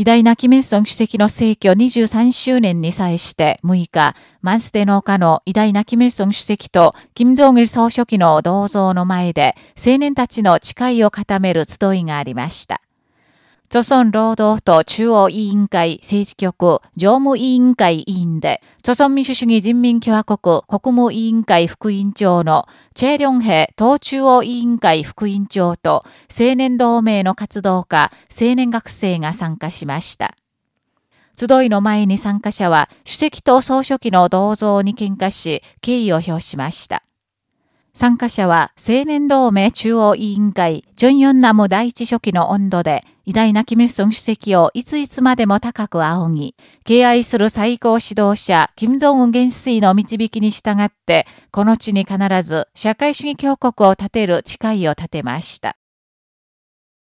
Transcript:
偉大なキム・イルソン主席の逝去23周年に際して6日、マンスデ農家の偉大なキム・イルソン主席と金正義総書記の銅像の前で青年たちの誓いを固める集いがありました。朝鮮労働党中央委員会政治局常務委員会委員で、朝鮮民主主義人民共和国国務委員会副委員長のチェ・リョンヘ党中央委員会副委員長と青年同盟の活動家、青年学生が参加しました。集いの前に参加者は主席と総書記の銅像に喧嘩し、敬意を表しました。参加者は青年同盟中央委員会、ジョンヨンナム第一書記の温度で、偉大なキム・イルソン主席をいついつまでも高く仰ぎ、敬愛する最高指導者、金正恩元帥の導きに従って、この地に必ず社会主義強国を建てる誓いを立てました。